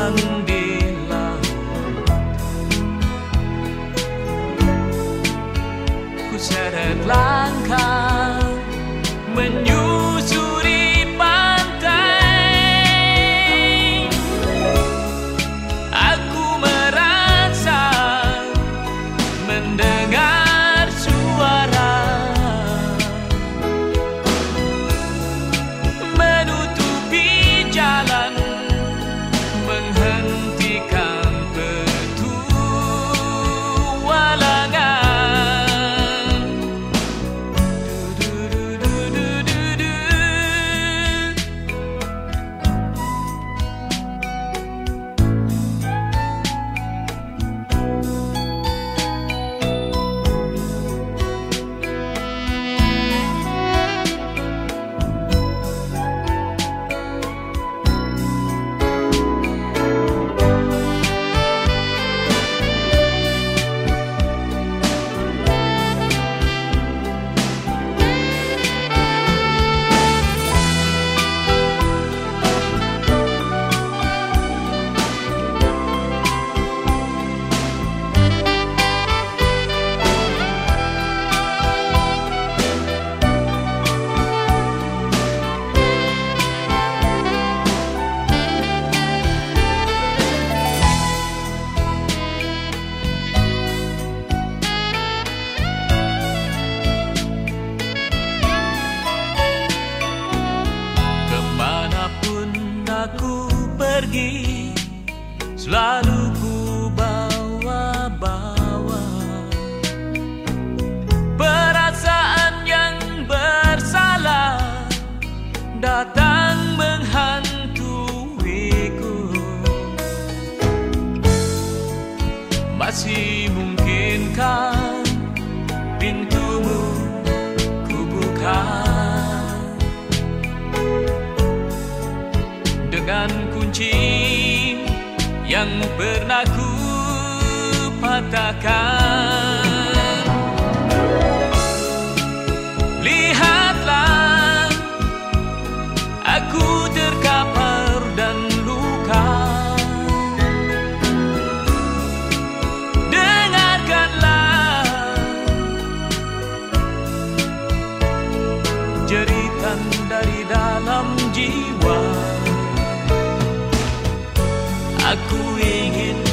jawaban di laut aku pergi Selalu ku bawa-bawa. Perasaan yang bersalah Datang menghantuiku. Masih mungkinkah pintumu ku buka dengan kunci yang pernah ku patahkan Aku ingin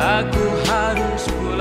Aku harus pulang.